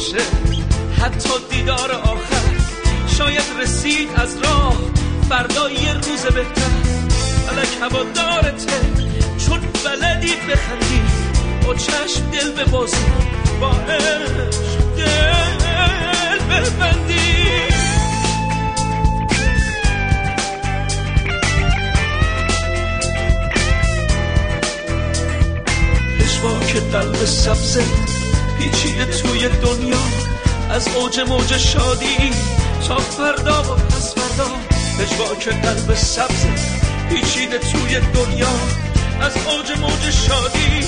باشه حتی دیدار آخر شاید رسید از راه فردا یه روز بهتر. فلک هوادارته چون بلدی بخندی. با چشم دل به بازی با عشق دل ببندی. که قلب سبزه پیچیده توی دنیا. از اوج موج شادی تا فردا و پس فردا. که قلب سبزه پیچیده توی دنیا. از اوج موج شادی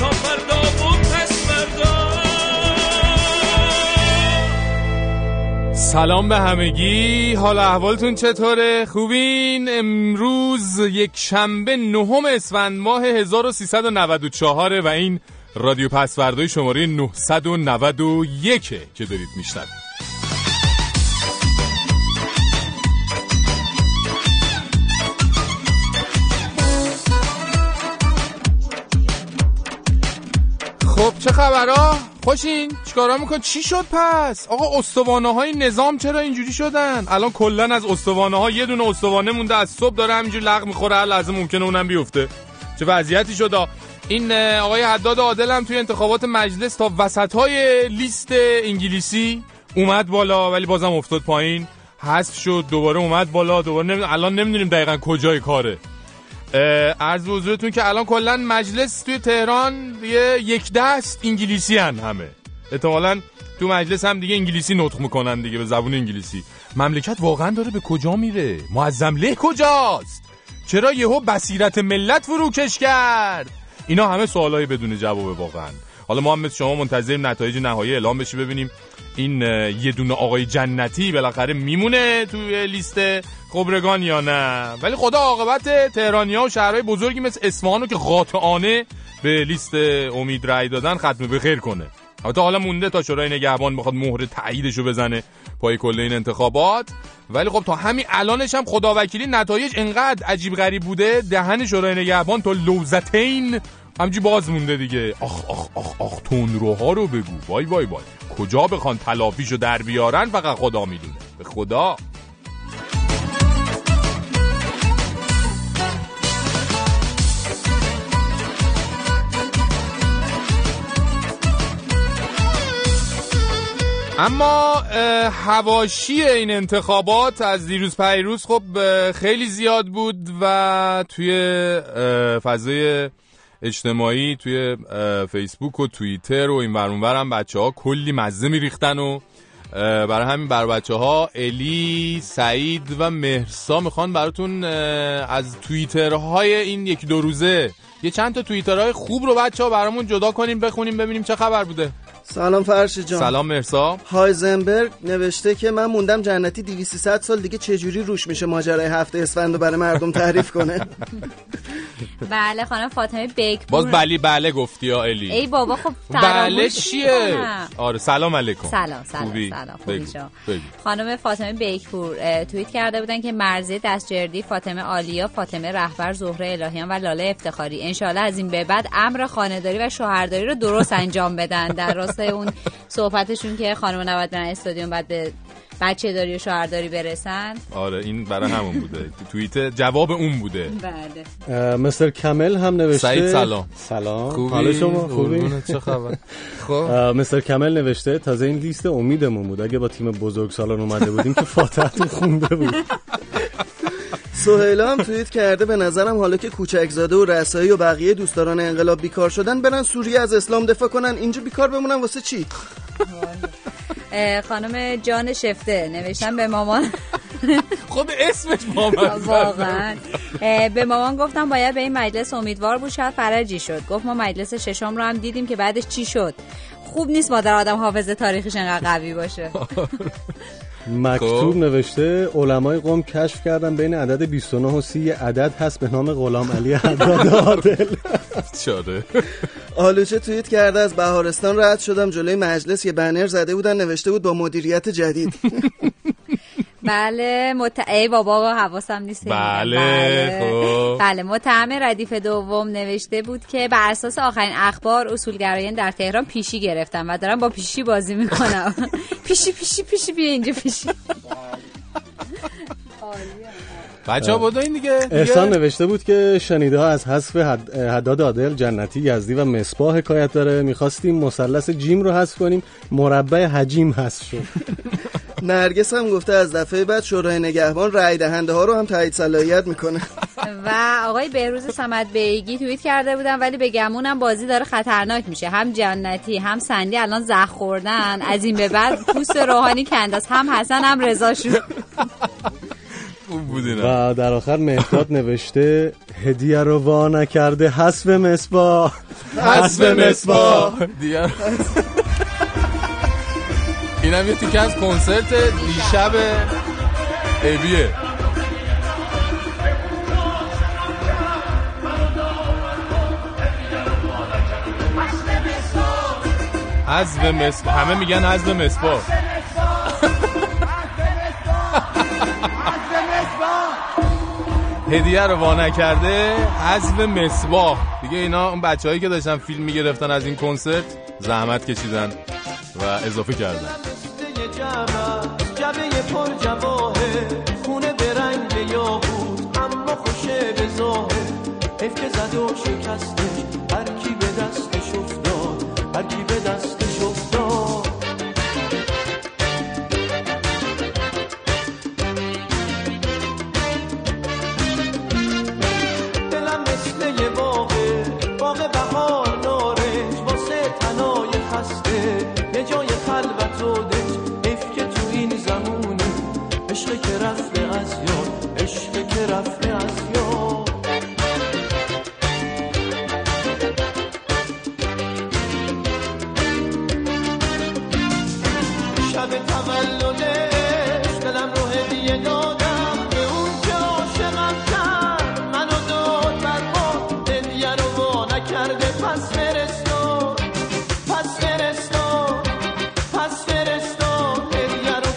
تا فردا و پس فردا. سلام به همگی. حال احوالتون چطوره؟ خوبین؟ امروز یک شنبه نهم اسفند ماه 1394 و این رادیو پسوردهای شماره 991 که دارید میشنوید. خب چه خبرها؟ خوشین؟ چیکارا میکن چی شد پس؟ آقا استوانه های نظام چرا اینجوری شدن؟ الان کلا از استوانه ها یه دونه استوانه مونده از صبح داره همینجوری لغ می‌خوره هر لحظه ممکنه اونم بیفته. چه وضعیتی شد؟ این آقای حداد عادل هم توی انتخابات مجلس تا وسط های لیست انگلیسی اومد بالا ولی بازم افتاد پایین. حذف شد دوباره اومد بالا دوباره الان نمی‌دونیم دقیقا کجای کاره. عرض حضورتون که الان کلا مجلس توی تهران یه یک دست انگلیسی هن همه. احتمالا تو مجلس هم دیگه انگلیسی نطق می‌کنن دیگه به زبون انگلیسی. مملکت واقعا داره به کجا میره؟ معظم له کجاست؟ چرا یهو بصیرت ملت فروکش کرد؟ اینا همه سوالای بدون جواب واقعا. حالا مثل شما منتظر نتایج نهایی اعلام بشی ببینیم این یه دونه آقای جنتی بالاخره میمونه توی لیست خبرگان یا نه. ولی خدا عاقبت تهرانیا و شهرهای بزرگی مثل اصفهانو که قاطعانه به لیست امید رای دادن ختم به خیر کنه. البته حالا مونده تا شورای نگهبان بخواد مهر تاییدشو بزنه پای کل این انتخابات. ولی خب تا همین الانش هم خداوکیلی نتایج انقدر عجیب غریب بوده دهن شورای نگهبان تا لوزتین همجی باز مونده دیگه. آخ آخ آخ آخ روها رو بگو. وای وای وای. کجا بخوان تلافیشو در بیارن فقط خدا می‌دونه. به خدا. اما هواشی این انتخابات از دیروز پیروز خب خیلی زیاد بود و توی فضای اجتماعی توی فیسبوک و توییتر و این ورونور هم بچه ها کلی مزه میریختن و برای همین بر بچه ها الی، سعید و مهرسا می‌خوان براتون از توییترهای این یک دو روزه یه چند تا توییترهای خوب رو بچه ها برامون جدا کنیم بخونیم ببینیم چه خبر بوده. سلام فرش جان. سلام مرسا. هایزنبرگ نوشته که من موندم جنتی 200 سال دیگه چجوری روش میشه ماجرای هفته اسفند برای مردم تعریف کنه. بله خانم فاطمه بیک باز بلی بله گفتی یا الی. ای بابا خب بله چیه؟ آره سلام علیکم. سلام سلام خوبی. سلام خوبی خانم فاطمه بیکپور توییت کرده بودن که مرزی دستجردی فاطمه آلیا فاطمه رهبر زهره الهیان و لاله افتخاری. انشالله از این به بعد امر خانهداری و شوهرداری رو درست انجام بدن. در راستای اون صحبتشون که خانم برن استادیوم بعد به بچه داری و شوهرداری برسن؟ آره این برای همون بوده. توییت جواب اون بوده. بله. مستر کمل هم نوشته. سعید سلام. سلام. خوبی؟ شما خوبی؟ چه خبر؟ خب مستر کمل نوشته تازه این لیست امیدمون بود. اگه با تیم بزرگ سالان اومده بودیم که فاتحتون خونده بود. سهیلا هم توییت کرده به نظرم حالا که کوچکزاده و رسایی و بقیه دوستداران انقلاب بیکار شدن برن سوریه از اسلام دفاع کنن. اینجا بیکار بمونن واسه چی؟ خانم جان شفته نوشتن به مامان. خب اسمش مامان واقعا. به مامان گفتم باید به این مجلس امیدوار بود شاید فرجی شد. گفت ما مجلس ششم رو هم دیدیم که بعدش چی شد. خوب نیست مادر آدم حافظه تاریخش انقدر قوی باشه. مکتوب خب. نوشته علمای قوم کشف کردن بین عدد 29 و 30 عدد هست به نام غلام علی حداد عادل. چاره. آلوچه توییت کرده از بهارستان؟ رد شدم جلوی مجلس یه بنر زده بودن نوشته بود با مدیریت جدید. بله مت... ای بابا حواسم نیست بله بله, خب. بله متهم ردیف دوم نوشته بود که بر اساس آخرین اخبار اصولگرایان در تهران پیشی گرفتن و دارن با پیشی بازی می‌کنم. پیشی پیشی پیشی بیا اینجا پیشی. بچه ها این دیگه. احسان نوشته بود که شنیده ها از حذف حداد عادل جنتی یزدی و مصباح حکایت داره. می‌خواستیم مثلث جیم رو حذف کنیم. مربع حجیم حذف شد. نرگس هم گفته از دفعه بعد شورای نگهبان رای دهنده ها رو هم تایید صلاحیت می‌کنه. و آقای بهروز سمت بیگی توییت کرده بودن ولی به گمونم بازی داره خطرناک میشه. هم جنتی هم سندی الان زخ خوردن. از این به بعد پوست روحانی کنداز هم حسن هم رضا شد و در آخر مهداد نوشته هدیه رو وا نکرده حسب مصباح. حسب مصباح. اینم یه تیکه از کنسرت دیشب ایبیه حذف مصباح همه میگن حذف مصباح. هدیه رو وا کرده حذف مصباح. دیگه اینا اون بچه‌هایی که داشتن فیلم می‌گرفتن از این کنسرت زحمت کشیدن و اضافه کردن. جبه پر جواهه خونه به رنگ یاقوت اما خوشه به ظاهر. حیف که زد و شکسته هر کی به دستش افتاد هر کی به دستش عشق که رفته از یاد عشق که رفته از یاد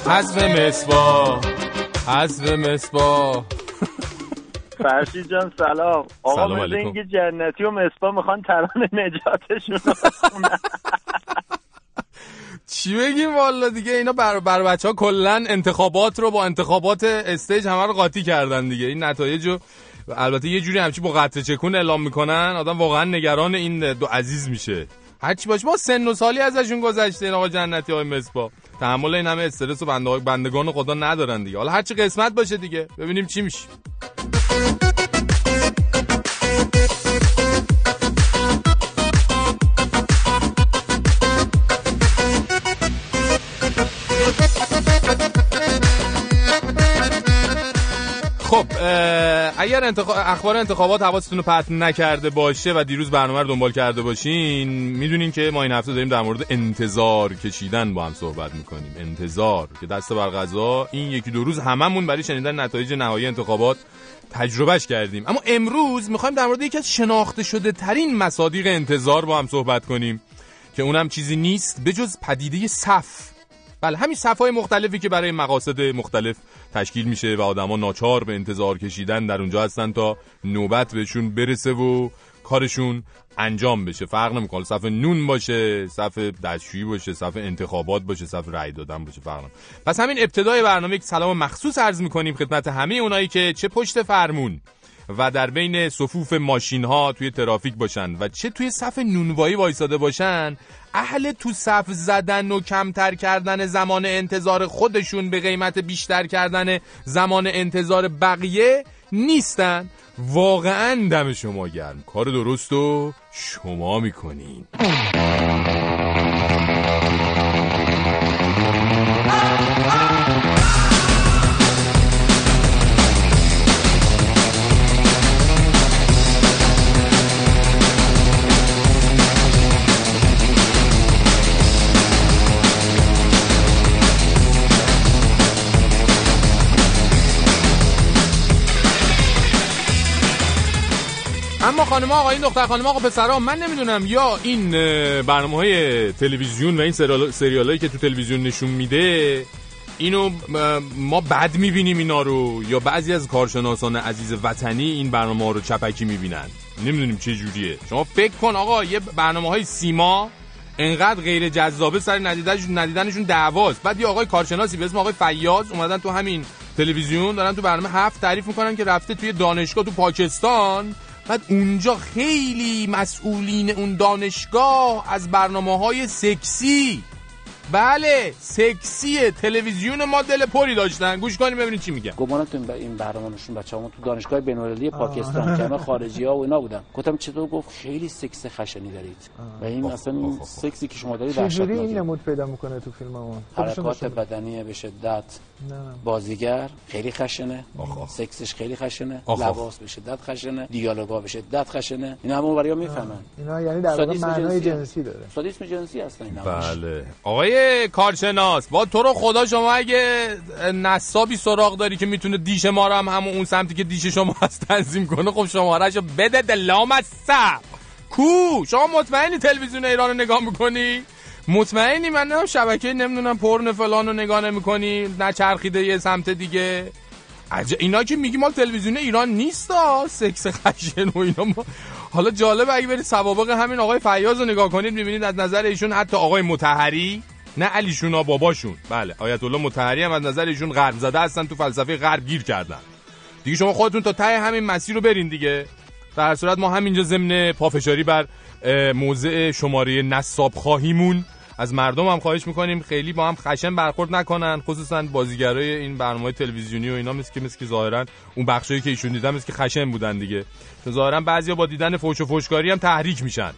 حذف مصباح حذف مصباح. فرشید جان سلام. آقا سلام علیکم. جنتی و مصبا می‌خوان ترانه نجاتشون. چی بگیم والا دیگه اینا بر, بر بچه ها کلن انتخابات رو با انتخابات استیج همه رو قاطی کردن دیگه. این نتایج رو البته یه جوری همچی با قطع چکون اعلام می‌کنن آدم واقعا نگران این دو عزیز میشه. هرچی باشه ما سن و سالی ازشون گذشته آقا جنتی های مصبا تحمل این همه استرس و بنده بندگان خدا ندارن دیگه. حالا هرچی قسمت باشه دیگه. ببینیم چی میشه. اگر انتخ... اخبار انتخابات حواستون رو پرت نکرده باشه و دیروز برنامه رو دنبال کرده باشین می‌دونین که ما این هفته داریم در مورد انتظار کشیدن با هم صحبت می‌کنیم. انتظار که دست بر غذا این یکی دو روز هممون برای شنیدن نتایج نهایی انتخابات تجربهش کردیم. اما امروز می‌خوایم در مورد یکی از شناخته شده ترین مصادیق انتظار با هم صحبت کنیم که اونم چیزی نیست به جز پدیده صف. بله همین صفهای مختلفی که برای مقاصد مختلف تشکیل میشه و آدما ناچار به انتظار کشیدن در اونجا هستن تا نوبت بهشون برسه و کارشون انجام بشه. فرق نمی‌کنه. صف نون باشه صف دستشویی باشه صف انتخابات باشه صف رأی دادن باشه فرق نمی‌کنه. پس همین ابتدای برنامه یک سلام مخصوص عرض می‌کنیم خدمت همه اونایی که چه پشت فرمون و در بین صفوف ماشین ها توی ترافیک باشن و چه توی صف نونوایی وایساده باشن اهل تو صف زدن و کمتر کردن زمان انتظار خودشون به قیمت بیشتر کردن زمان انتظار بقیه نیستن. واقعا دم شما گرم. کار درست و شما می‌کنین. خانم آقایین دختر خانم آقا پسرها من نمی‌دونم یا این برنامه های تلویزیون و این سریال هایی که تو تلویزیون نشون میده اینو ما بد می‌بینیم اینا رو یا بعضی از کارشناسان عزیز وطنی این برنامه رو چپکی می‌بینن؟ نمی‌دونیم چه جوریه. شما فکر کن آقا یه برنامه های سیما انقدر غیر جذابه سر ندیدنشون ندیدنشون دعواست. بعد یه آقای کارشناسی به اسم آقای فیاض اومدن تو همین تلویزیون دارن تو برنامه هفت تعریف می‌کنن که رفته توی دانشگاه تو پاکستان. بعد اونجا خیلی مسئولین اون دانشگاه از برنامه های سکسی بله سکسی تلویزیون ما دل پری داشتن. گوش کنیم ببینید چی میگن. گمانتون این برنامه‌شون بچه‌ها تو دانشگاه بین‌المللی پاکستان که همه خارجی‌ها و اینا بودن. گفتم چطور؟ گفت خیلی سکس خشنی دارید. و این اصلا این سکسی که شما دارید چجوری این نمود پیدا می‌کنه تو فیلممون حرکات بدنی به شدت بازیگر خیلی خشنه. سکسش خیلی خشنه. لباس به شدت خشنه. دیالوگا به شدت خشنه. اینا همون بریا می‌فهمن. اینا یعنی در واقع معنای جنسی داره. سادیسم جنسی هستن اینا. بله. آقای کارشناس با تو رو خدا شما اگه نصابی سراغ داری که می‌تونه دیش ما رو هم همون اون سمتی که دیش شما هست تنظیم کنه خب شماره رو بده دلام از کو؟ شما مطمئنی تلویزیون ایران رو نگاه می‌کنی؟ مطمئنی؟ من هم شبکه نمی‌دونم پرن فلان رو نگاه نمی‌کنی؟ نه چرخیده یه سمت دیگه؟ عجب اینا که میگی مال تلویزیون ایران نیست سکس خشن و اینا. ما... حالا جالب اگه برید سوابق همین آقای فیاض رو نگاه کنید می‌بینید از نظر ایشون حتی آقای متحری نه علیشون باباشون. بله آیت الله متحری هم از نظر ایشون غرب زده هستن تو فلسفه غرب گیر کردن. دیگه شما خودتون تا ته همین مسیر رو برین دیگه. در صورت ما همینجا ضمن پافشاری بر موضع شماره نصاب خواهیمون از مردم هم خواهش می‌کنیم خیلی با هم خشن برخورد نکنن خصوصا بازیگرای این برنامه تلویزیونی و اینا مثل که مثل که ظاهرا اون بخشایی که ایشون دیدن مثل که خشن بودن دیگه. ظاهرا بعضیا با دیدن فوش و فوشکاری هم تحریک میشن.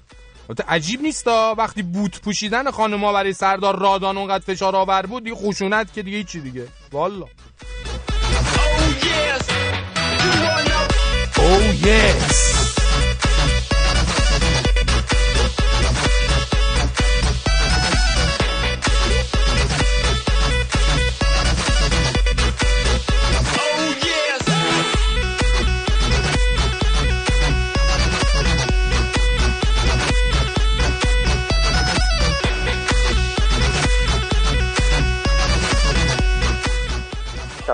البته عجیب نیستا وقتی بوت پوشیدن خانم‌ها برای سردار رادان اونقدر فشار آور بود دیگه خشونت که دیگه هیچی دیگه. والا. Oh yes.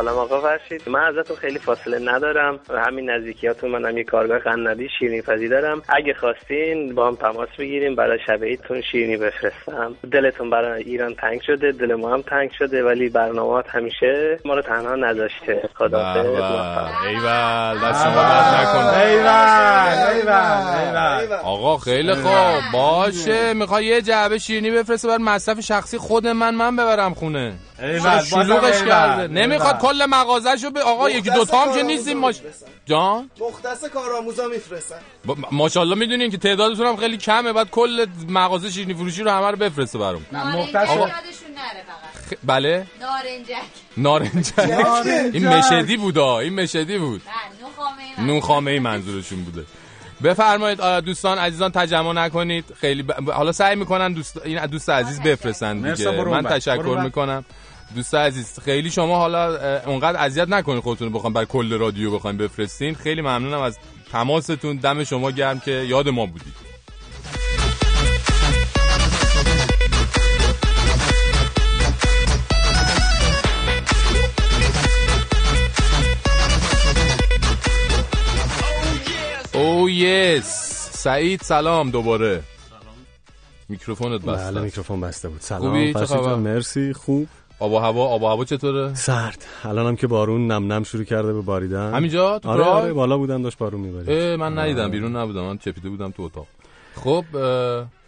سلام آقا فرشید. من ازتون خیلی فاصله ندارم همین نزدیکیاتون منم یه کارگاه قنادی شیرینی پزی دارم. اگه خواستین با هم تماس بگیریم برای شبهیتون شیرینی بفرستم. دلتون برای ایران تنگ شده دل ما هم تنگ شده ولی برنامهات همیشه ما رو تنها نذاشته. خدا ایول دست شما درد نکنه. ایول آقا خیلی خوب. باشه. می‌خوای یه جعبه شیرینی بفرسته بر مصرف شخصی خود من من ببرم خونه. شلوغش کرده. نمی‌خواد کل مغازهشو به آقا یکی دو تا هم که نیستیم ماش جان؟ مختص کارآموزا میفرستن. ماشاءالله می‌دونین که تعدادتون هم خیلی کمه بعد کل مغازه شیرینی فروشی رو همه رو بفرسته برام. نه مختص خ... بله؟ نارنجک. نارنجک. این مشدی بودا این مشدی بود. نون خامه ای منظورشون بوده. بفرمایید دوستان عزیزان تجمع نکنید. خیلی ب... حالا سعی می‌کنن دوست این دوست عزیز بفرستن دیگه. من تشکر می‌کنم. دوست عزیز خیلی شما حالا اونقدر اذیت نکنید خودتون بخوام بر کل رادیو بخوایم بفرستین. خیلی ممنونم از تماستون. دم شما گرم که یاد ما بودید. او یس سعید سلام دوباره. میکروفونت بسته. بله میکروفون بسته بود. سلام خوبی؟ مرسی. خوب. آب و هوا آب و هوا چطوره؟ سرد. الانم که بارون نم نم شروع کرده به باریدن. همینجا؟ تو آره, آره بالا بودم داشت بارون میبارید من ندیدم بیرون نبودم من چپیده بودم تو اتاق. خب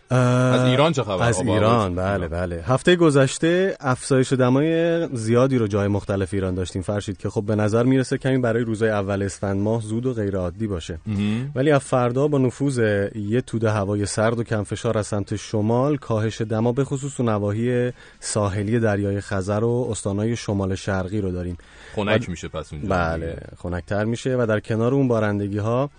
از ایران چه خبر؟ از ایران. بله بله. هفته گذشته افزایش دمای زیادی رو جای مختلف ایران داشتیم فرشید که خب به نظر می‌رسه کمی برای روزهای اول اسفند ماه زود و غیر عادی باشه. ولی از فردا با نفوذ یه توده هوای سرد و کم فشار از سمت شمال کاهش دما به خصوص تو نواحی ساحلی دریای خزر و استانهای شمال شرقی رو داریم. خنک میشه پس اونجا. بله خنکتر میشه و در کنار اون بارندگی ها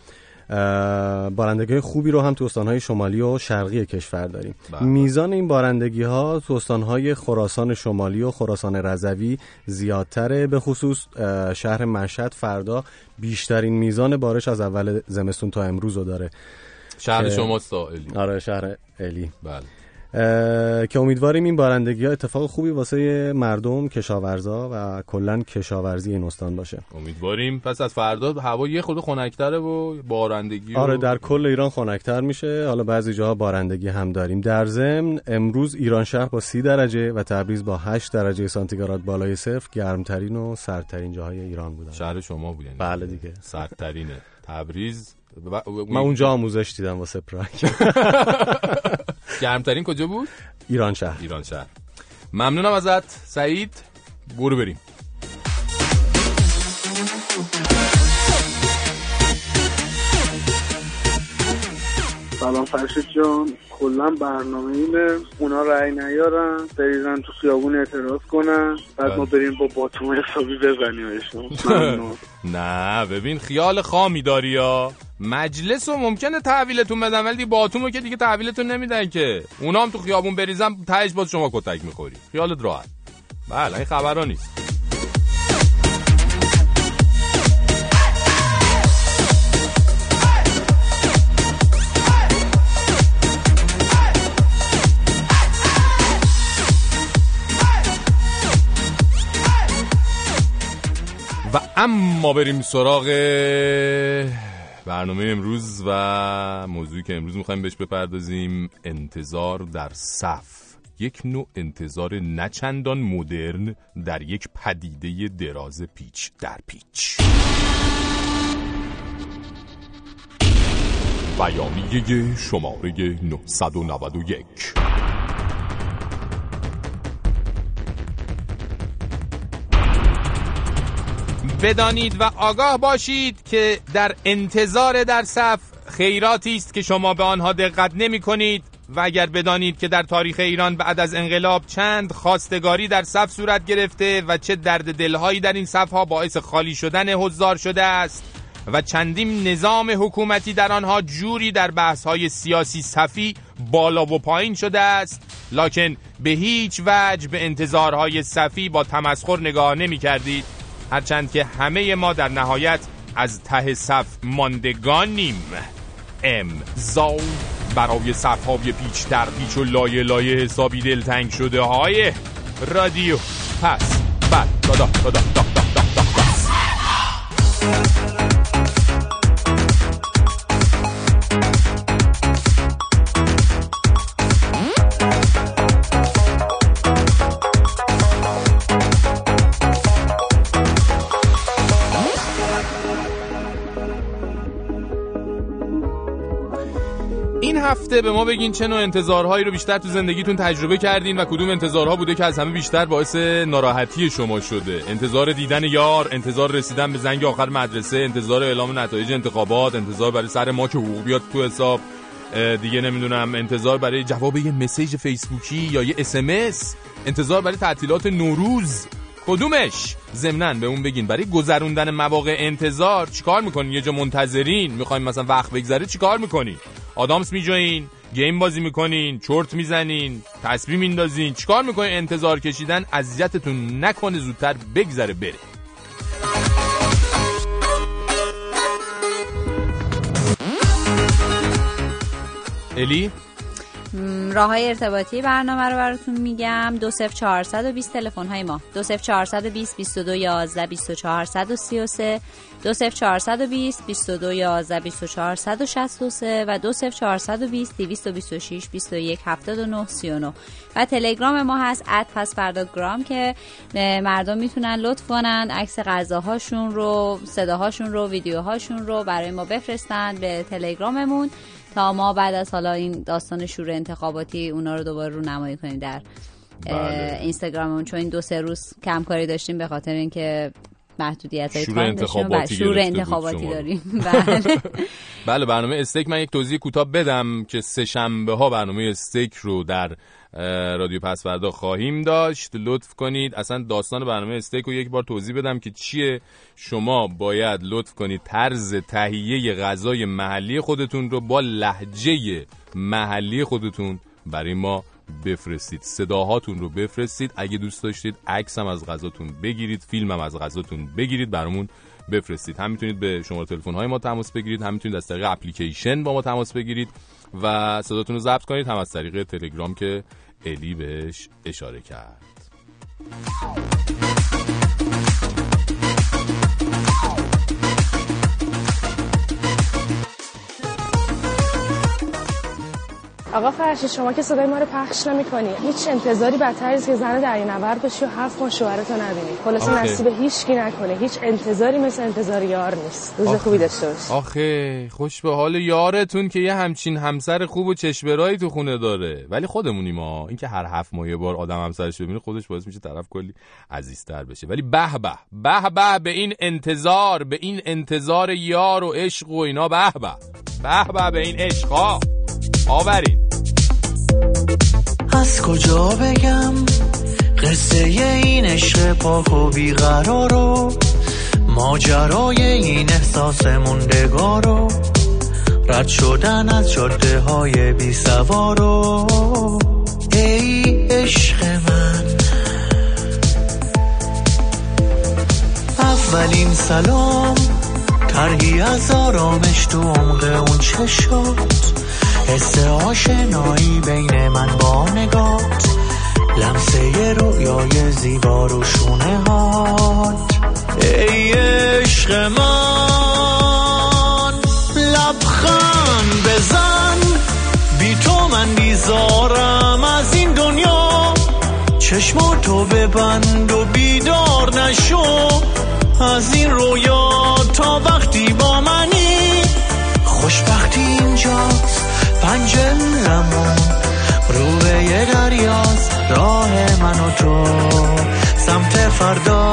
بارندگی خوبی رو هم تو استانهای شمالی و شرقی کشور داریم. بله. میزان این بارندگی ها تو استانهای خراسان شمالی و خراسان رضوی زیادتره به خصوص شهر مشهد فردا بیشترین میزان بارش از اول زمستون تا امروز رو داره. شهر شما سائلی آره شهر الی. بله. که امیدواریم این بارندگی ها اتفاق خوبی واسه مردم کشاورزا و کلا کشاورزی این استان باشه. امیدواریم. پس از فردا هوا یه خود خنک‌تره و بارندگی آره در کل ایران خنک‌تر میشه. حالا بعضی جاها بارندگی هم داریم. در ضمن امروز ایران شهر با 30 درجه و تبریز با 8 درجه سانتیگراد بالای صفر. گرمترین و سردترین جاهای ایران بودن. شهر شما بودن بله دیگه. سردترینه. تبریز. و... من اونجا آموزش دیدم واسه پراگ گرمترین کجا بود؟ ایران شهر. ایران شهر. ممنونم ازت. سعید برو بریم. سلام فرشید جان. کلا برنامه اینه. اونا رأی نیارن. بریزن تو خیابون اعتراض کنن. بعد ما بریم با باتوم حسابی بزنیمشون نه ببین خیال خامی داری یا؟ مجلس و ممکنه تحویلتون بدن ولی باتومو که دیگه تحویلتون نمیدن که. اونا هم تو خیابون بریزن تهش باز شما کتک می‌خوری. خیالت راحت. بله این خبرها نیست. اما بریم سراغ برنامه امروز و موضوعی که امروز می‌خوایم بهش بپردازیم انتظار در صف. یک نوع انتظار نچندان مدرن در یک پدیده دراز پیچ در پیچ. بیانیه شماره 991 بدانید و آگاه باشید که در انتظار در صف خیراتی است که شما به آنها دقت نمی کنید و اگر بدانید که در تاریخ ایران بعد از انقلاب چند خواستگاری در صف صورت گرفته و چه درد دلهایی در این صفها باعث خالی شدن حضار شده است و چندین نظام حکومتی در آنها جوری در بحثهای سیاسی صفی بالا و پایین شده است لکن به هیچ وجه به انتظارهای صفی با تمسخر نگاه نمی کردید. هرچند که همه ما در نهایت از ته صف ماندگانیم. امضا برای صف های پیچ در پیچ و لایه لایه حسابی دلتنگ شده های. رادیو. پس بعد دادا دادا دادا هفته به ما بگین چه نوع انتظارهایی رو بیشتر تو زندگیتون تجربه کردین و کدوم انتظارها بوده که از همه بیشتر باعث ناراحتی شما شده؟ انتظار دیدن یار انتظار رسیدن به زنگ آخر مدرسه انتظار اعلام نتایج انتخابات انتظار برای سر ما که حقوق بیاد تو حساب دیگه نمی‌دونم انتظار برای جواب یه مسیج فیسبوکی یا یه اسمس انتظار برای تعطیلات نوروز. کدومش؟ ضمناً به اون بگین برای گذروندن مواقع انتظار چیکار می‌کنین؟ یه جا منتظرین می‌خوایم مثلا وقت بگذره چیکار می‌کنین؟ آدامس میجوین گیم بازی می‌کنین چرت می‌زنین تسبیح میندازین. چیکار می‌کنین؟ انتظار کشیدن اذیتتون نکنه زودتر بگذره بره. الی؟ راه های ارتباطی برنامه رو براتون میگم. دو سف چهارصد تلفن های ما. دو سف چهارصد و بیست بیست و دو یازده بیست و چهارصد و سی و سه. دو سف چهارصد و بیست بیست و دو یازده بیست و چهارصد و شست و سه و دو سف چهارصد و بیست دیویست و بیست و شیش بیست و یک هفتاد و نه سی و نه. و تلگرام ما هست اد پس فردا گرام که مردم می‌تونن لطف کنن عکس غذاهاشون رو صداهاشون رو ویدیوهاشون رو برای ما بفرستن به تلگراممون. تا ما بعد از حالا این داستان شور انتخاباتی اونا رو دوباره رو نمایی کنیم در بله. اینستاگراممون چون این دو سه روز کم کاری داشتیم به خاطر اینکه محدودیت های شور انتخاباتی, شور انتخاباتی داریم بله. بله برنامه استیک من یک توضیح کوتاه بدم که سه شنبه ها برنامه استیک رو در رادیو پس فردا خواهیم داشت. لطف کنید. اصلا داستان برنامه استیک رو یک بار توضیح بدم که چیه. شما باید لطف کنید طرز تهیه غذای محلی خودتون رو با لحجه محلی خودتون برای ما بفرستید. صداهاتون رو بفرستید. اگه دوست داشتید عکس هم از غذاتون بگیرید فیلم هم از غذاتون بگیرید. برامون بفرستید. هم می‌تونید به شماره تلفن های ما تماس بگیرید هم می‌تونید از طریق اپلیکیشن با ما تماس بگیرید و صداتون رو ضبط کنید. هم از طریق تلگرام که الی بهش اشاره کرد. آقا فرشی شما که صدای ما رو پخش نمی‌کنی. هیچ انتظاری بدتر از که زن دریانورد بشی و هفت ماه شوهرتو نبینی. خلاص نصیب هیچ کی نکنه. هیچ انتظاری مثل انتظار یار نیست. روز خوبی داشته باش آخه خوش به حال یارتون که یه همچین همسر خوب و چشمرایی تو خونه داره. ولی خودمونی ما اینکه هر هفت ماه یه بار آدم همسرش ببینه خودش باعث میشه طرف کلی عزیزتر بشه. ولی به به به به به این انتظار به این انتظار یار و عشق و اینا به به. به به به این عشقا. آورین از کجا بگم قصه این عشق پاک و بیقرار رو ماجرای این احساس موندگار رد شدن از جاده های بی سوارو ای عشق من. اولین سلام ترهی از آرامش تو عمق اون چشات حس آشنایی بین من با نگات. لمسه رویای زیبا رو شونه هات. ای عشق من لبخند بزن. بی تو من بیزارم از این دنیا. چشماتو ببند و بیدار نشو. از این رویا تا وقتی با منی. خوشبختی اینجاست. پنجرمون رو به یه دریاست راه من و تو سمت فردا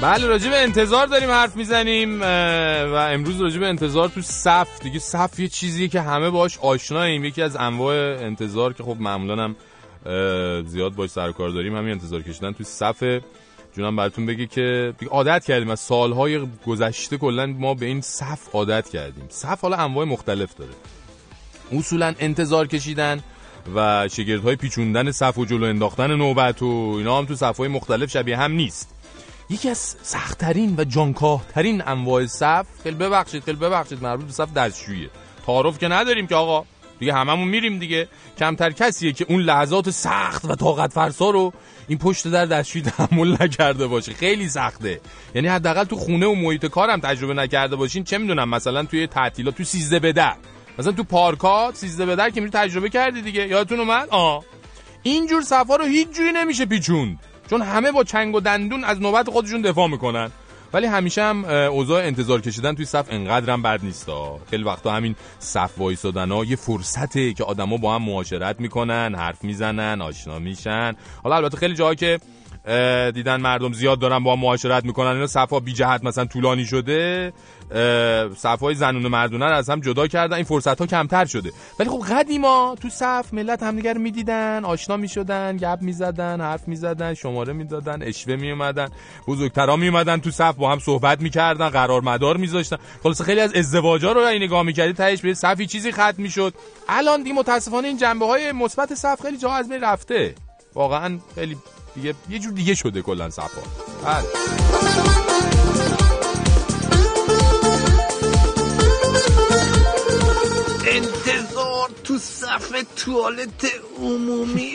بله راجع به انتظار داریم حرف می‌زنیم و امروز راجع به انتظار تو صف دیگه صف یه چیزیه که همه باش آشناییم. یکی از انواع انتظار که خب معمولا هم زیاد باش سر کار داریم همین انتظار کشیدن تو صف جونم براتون بگه که عادت کردیم از سالهای گذشته کلا ما به این صف عادت کردیم. صف حالا انواع مختلف داره. اصولا انتظار کشیدن و شگرد پیچوندن صف و جلو انداختن نوبت و اینا هم تو صف های مختلف شبیه هم نیست. یکی از سختترین و جانکاه ترین انواع صف خیلی ببخشید خیلی ببخشید مربوط به صف دستشویی. تعارف که نداریم که آقا. دیگه هممون میریم دیگه. کمتر کسیه که اون لحظات سخت و طاقت فرسا رو این پشت در دستشویی تحمل نکرده باشه. خیلی سخته. یعنی حداقل تو خونه و محیط کارم تجربه نکرده باشین. چه می‌دونم مثلا توی تعطیلات تو سیزده بدر مثلا تو پارکات سیزده بدر که میری تجربه کردی دیگه. یادتون اومد؟ آه اینجور صفا رو هیچ جوری نمیشه پیچوند. چون همه با چنگ و دندون از نوبت خودشون دفاع می‌کنن. ولی همیشه هم اوضاع انتظار کشیدن توی صف انقدرم بد نیستا خیلی وقتا همین صف وایسادن ها یه فرصته که آدما با هم معاشرت می‌کنن حرف می‌زنن آشنا میشن. حالا البته خیلی جاها که دیدن مردم زیاد دارن با هم معاشرت می‌کنن. اینا صفا بی جهت مثلا طولانی شده. صفای زنون و مردونه رو از هم جدا کردن. این فرصت ها کمتر شده. ولی خب قدیما تو صف ملت همدیگه رو می‌دیدن. آشنا می‌شدن گپ می‌زدن حرف می‌زدن شماره می‌دادن اشوه میومدن بزرگترا میومدن تو صف با هم صحبت می‌کردن قرار مدار میذاشتن. خلاص خیلی از ازدواجا رو این نگاه می‌کردی تهش به صفی چیزی ختم می‌شد. الان دی متاسفانه این جنبه های مثبت صف خیلی جا از بین رفته. واقعا خیلی دیگه یه جور دیگه شده کلا صفا. بله. انتظار تو صف توالت عمومی.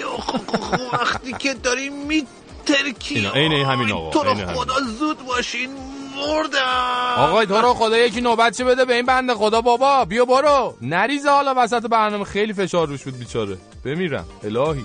وقتی که داریم میترکی. اینا اینه همین آقا. تو رو خدا زود باشین مردم. آقای تو رو خدا یکی نوبت چه بده به این بنده خدا؟ بابا بیا برو. نریزه حالا وسط برنامه. خیلی فشار روش بود بیچاره. بمیرم. الهی.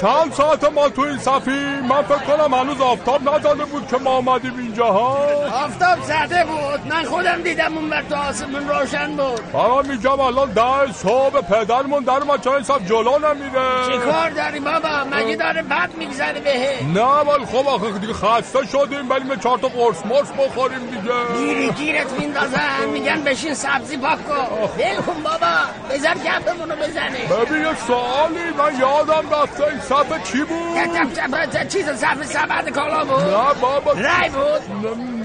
چند ساعت ما تو این صفی؟ من فکر کنم هنوز آفتاب نزده بود که ما آمدیم اینجا ها آفتاب زده بود. بود من خودم دیدم اون وقت آسمون روشن بود. بابا میگم الان ده صبح پدرمون در ما چند صاحب جلو نمیره. چی کار داری بابا؟ مگه داره بد میگذره به نه ولی خب آخه دیگه خسته شدیم ولی چهار تا قرص مرس بخوریم دیگه. گیری گیرت میندازن میگن بشین سبزی پاک کن. ول کن بابا. بذار گپمونو بزنه. ببین یه سوالی من یادم رفته. این صفحه چی بود؟ چیز؟ صفحه سبد کالا بود. نه بابا. رای بود.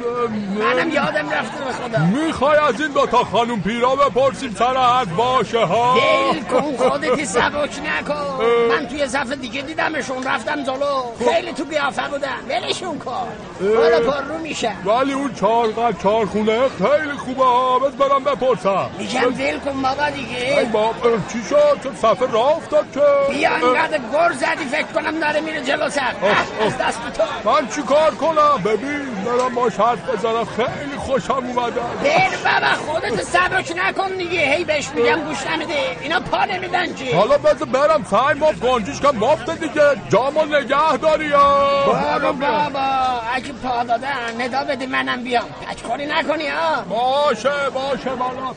منم یادم رفته به خدا. می‌خوای از این دوتا خانوم پیرا بپرسیم سر حد باشه ها؟ ول کن خودتی سبک نکن. من توی صفحه دیگه دیدمشون رفتم جلو. خیلی تو قیافه بودن ولشون کن. حالا پر رو میشه. ولی اون چهار قد چهار خونه خیلی خوبه ها. بس برم بپرسم. میگم ول کن بابا دیگه. ای بابا چی شد؟ چون صفحه راه افتاد که؟ بیا انقدر گر زدی فکر کنم داره میره جلو سر. از دست تو. من چی کار کنم؟ ببین برم باش حرف بزنم خیلی خوشم اومده. بیر بابا خودت سبک نکن دیگه. هی بهش میگم گوش نمیده. اینا پا نمیدن چی حالا بذار برم سعی مفت گنجیش کم مفت دیگه. جامو نگه داری یا. بابا بابا. اگه پا دادن ندا بدی منم بیام. پچخوری نکنی ها باشه باشه بالا.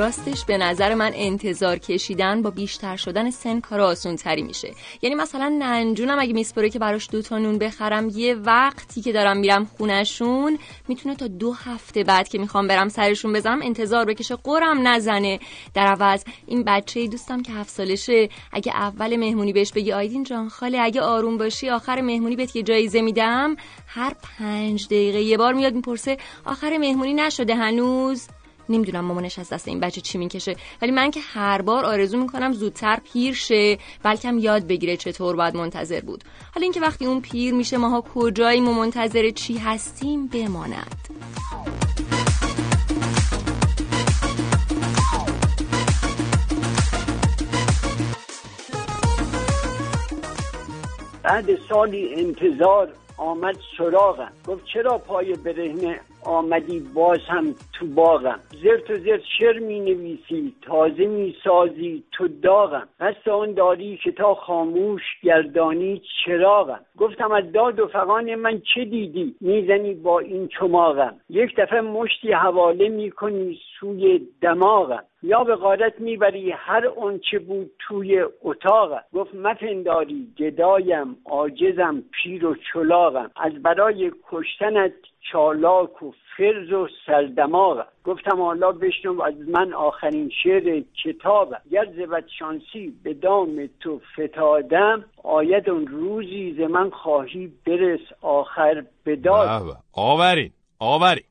راستش به نظر من انتظار کشیدن با بیشتر شدن سن کار آسون تری میشه. یعنی مثلا ننجونم اگه میسپره که براش دوتا نون بخرم یه وقتی که دارم میرم خونشون می‌تونه تا دو هفته بعد که می‌خوام برم سرشون بزنم انتظار بکشه قرم نزنه. در عوض این بچه دوستم که هفت سالشه اگه اول مهمونی بهش بگی آیدین جان خاله اگه آروم باشی آخر مهمونی بهت یه جایزه میدم. هر پنج دقیقه یه بار میاد می‌پرسه آخر مهمونی نشده هنوز؟ نمی‌دونم مامانش از دست این بچه چی می‌کشه ولی من که هر بار آرزو می‌کنم زودتر پیر شه بلکم یاد بگیره چطور باید منتظر بود. حالا اینکه وقتی اون پیر میشه ماها کجاییم و منتظر چی هستیم بماند. بعد سالی انتظار آمد سراغم. گفت چرا پای برهنه آمدی باز هم تو باغم. زرت و زرت شر می نویسی تازه می سازی تو داغم. قصد آن داری که تا خاموش گردانی چراغم. گفتم از داد و فقان من چه دیدی؟ می‌زنی با این چماغم. یک دفعه مشتی حواله می‌کنی سوی دماغم. یا به غارت می‌بری هر چه بود توی اتاقم. گفت مپنداری گدایم عاجزم پیر و چلاغم. از برای کشتنت چالاک و فرز و سردماغ. گفتم حالا بشنو از من آخرین شعر کتابم گر زبد شانسی به دام تو فتادم آید اون روزی ز من خواهی برس آخر بداد. آورین آورین.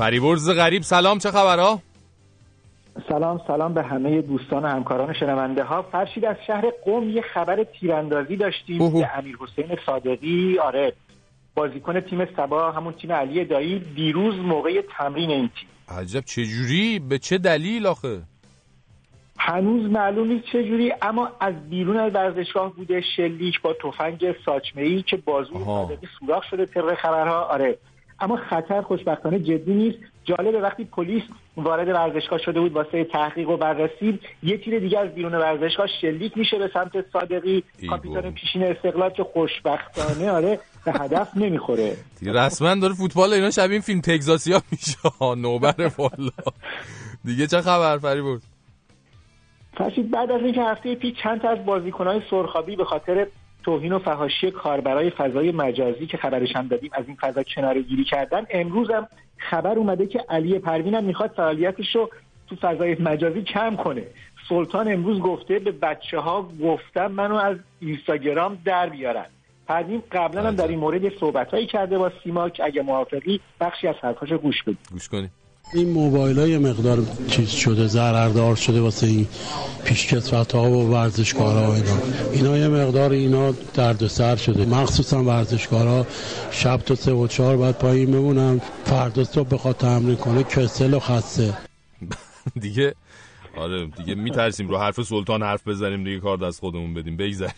فریبرز غریب سلام چه خبرها؟ سلام سلام به همه دوستان و همکاران شنونده ها فرشید از شهر قوم یه خبر تیراندازی داشتیم که امیر حسین صادقی آره بازیکن تیم سبا همون تیم علی دایی دیروز موقع تمرین این تیم. عجب چجوری؟ به چه دلیل آخه؟ هنوز معلوم نیست چجوری اما از بیرون از ورزشگاه بوده شلیک با تفنگ ساچمه ای که بازوی صادقی سوراخ شده طبق خبرها. آره. اما خطر خوشبختانه جدی نیست. جالبه وقتی پلیس وارد ورزشگاه شده بود واسه تحقیق و بررسی یه تیر دیگه از بیرون ورزشگاه شلیک میشه به سمت صادقی. کاپیتان پیشین استقلال که خوشبختانه آره به هدف نمی‌خوره. رسما داره فوتبال اینا شبیه فیلم تگزاسیا میشه. نوبر والا. دیگه چه خبر فری بود؟ فرشید بعد از اینکه هفته پیش چند تا از بازیکنهای سرخابی به خاطر توهین و فهاشی کاربرای فضای مجازی که خبرش هم دادیم از این فضا کنار گیری کردن. امروز هم خبر اومده که علی پروین هم می‌خواد فعالیتش رو تو فضای مجازی کم کنه. سلطان امروز گفته به بچه ها گفتم منو از اینستاگرام در بیارن. پروین قبلا هم در این مورد صحبت هایی کرده با سیماک. اگه موافقی بخشی از حرفاشو گوش بدید گوش کنید این موبایل های مقدار چیز شده ضرردار شده واسه این پیشکسوت ها و ورزشکار ها اینا. اینا یه مقدار اینا سر شده. مخصوصا ورزشکار ها شب تا سه و چهار بعد پایین بمونن. فردا صبح بخواد تمرین کنه کسل و خسته. دیگه آره دیگه میترسیم. رو حرف سلطان حرف بزنیم دیگه کار دست خودمون بدیم. بگذاریم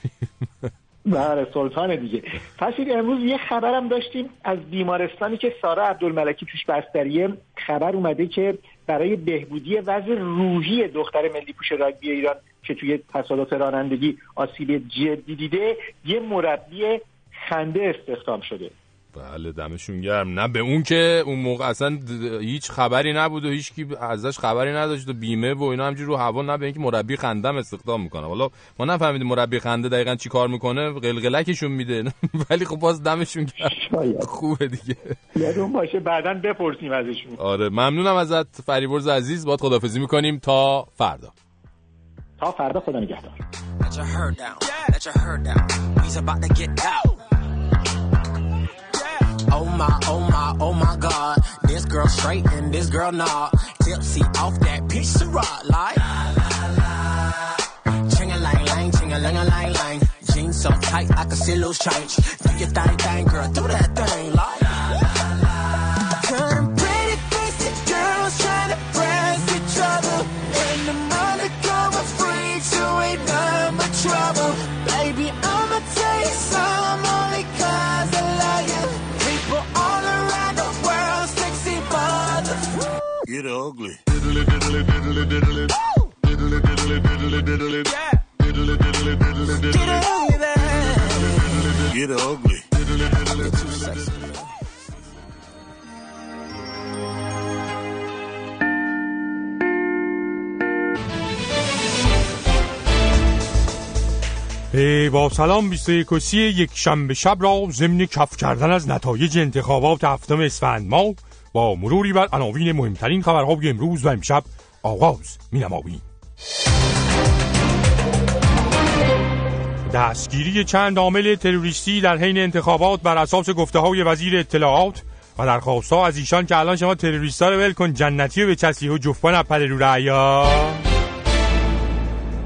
بله سلطان دیگه. فرشید امروز یه خبرم داشتیم از بیمارستانی که سارا عبدالملکی توش بستریه. خبر اومده که برای بهبودی وضع روحی دختر ملی پوش راگبی ایران که توی تصادف رانندگی آسیب جدی دیده یه مربی خنده استخدام شده. بله دمشون گرم. نه به اون که اون موقع اصلا هیچ خبری نبود و هیچ کی ازش خبری نداشت و بیمه و اینا همجوری رو هوا نه به اینکه مربی خندم استخدام می‌کنه حالا ما نفهمیدیم مربی خنده دقیقا چی کار می‌کنه قلقلکشون میده. ولی خب باز دمشون گرم. خوبه دیگه. یادون باشه بعدا بپرسیم ازشون. آره ممنونم ازت فریبرز عزیز. باد خدافظی می‌کنیم. تا فردا. تا فردا خدا نگهدار. Oh my, oh my, oh my God. This girl straight and this girl not. Tipsy off that of rock like. Ching a lang lang, ching a lang a lang lang. Jeans so tight I can see loose change. Do your thing, thing, girl, do that thing like. ugly. ای با سلام بیسته کسی یک شنبه شب را زمین کف کردن از نتایج انتخابات هفتم اسفند ما با مروری بر عناوین مهمترین خبرهای امروز و امشب آغاز می نماییم. دستگیری چند عامل تروریستی در حین انتخابات بر اساس گفته های وزیر اطلاعات و درخواست ها از ایشان که الان شما تروریستا رو ول کن جنتی و به چسی و جفبا نپره رو رعیا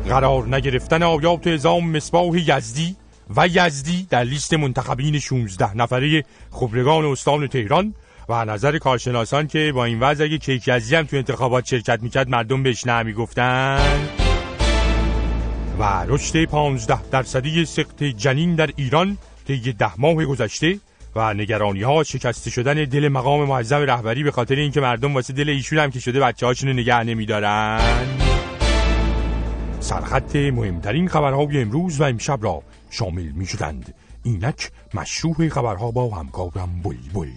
قرار نگرفتن آیات ازام مصباح یزدی و یزدی در لیست منتخبین 16 نفره خبرگان استان تهران و نظر کارشناسان که با این وضع اگه کیک یزدی هم تو انتخابات شرکت می‌کرد مردم بهش نمی گفتن. و رشد 15 درصدی سقط جنین در ایران طی ده ماه گذشته و نگرانی ها شکسته شدن دل مقام معظم رهبری به خاطر اینکه مردم واسه دل ایشون هم که شده بچه هاشونو نگه نمیدارن. سرخط مهمترین خبرهای امروز و امشب را شامل می شدند اینک مشروع خبرها با همکارم بل بل